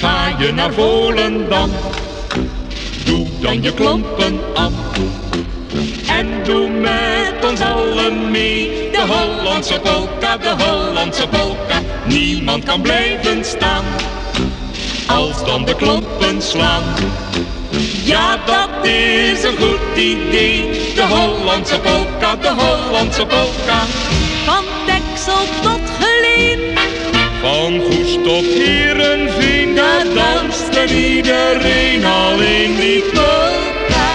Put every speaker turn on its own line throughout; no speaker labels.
Ga je naar Volendam, doe dan je klompen aan. En doe met ons allen mee, de Hollandse polka, de Hollandse polka. Niemand kan blijven staan, als dan de klompen slaan. Ja, dat is een goed idee, de Hollandse polka, de Hollandse polka.
Van Deksel tot Geleen,
Van Goes tot Heerenveen, daar danste iedereen alleen die polka.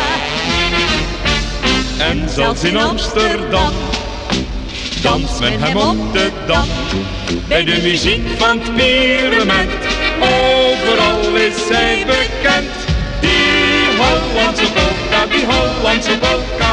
En zelfs in Amsterdam danst men hem op de dam. Bij de muziek van het pyramid, overal is hij bekend. Die Hollandse polka, die Hollandse polka.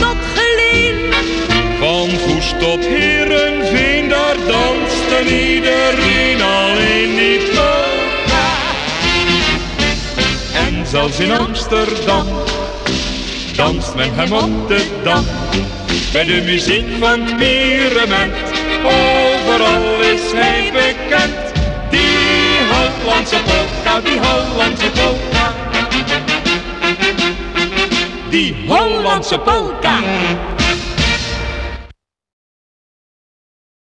Tot Geleen.
Van Goes tot Heerenveen, daar danste iedereen zelfs in Amsterdam danst men hem op de dam. Bij de muziek van het overal is hij bekend. Die Hollandse polka, die Hollandse polka. Die Hollandse polka.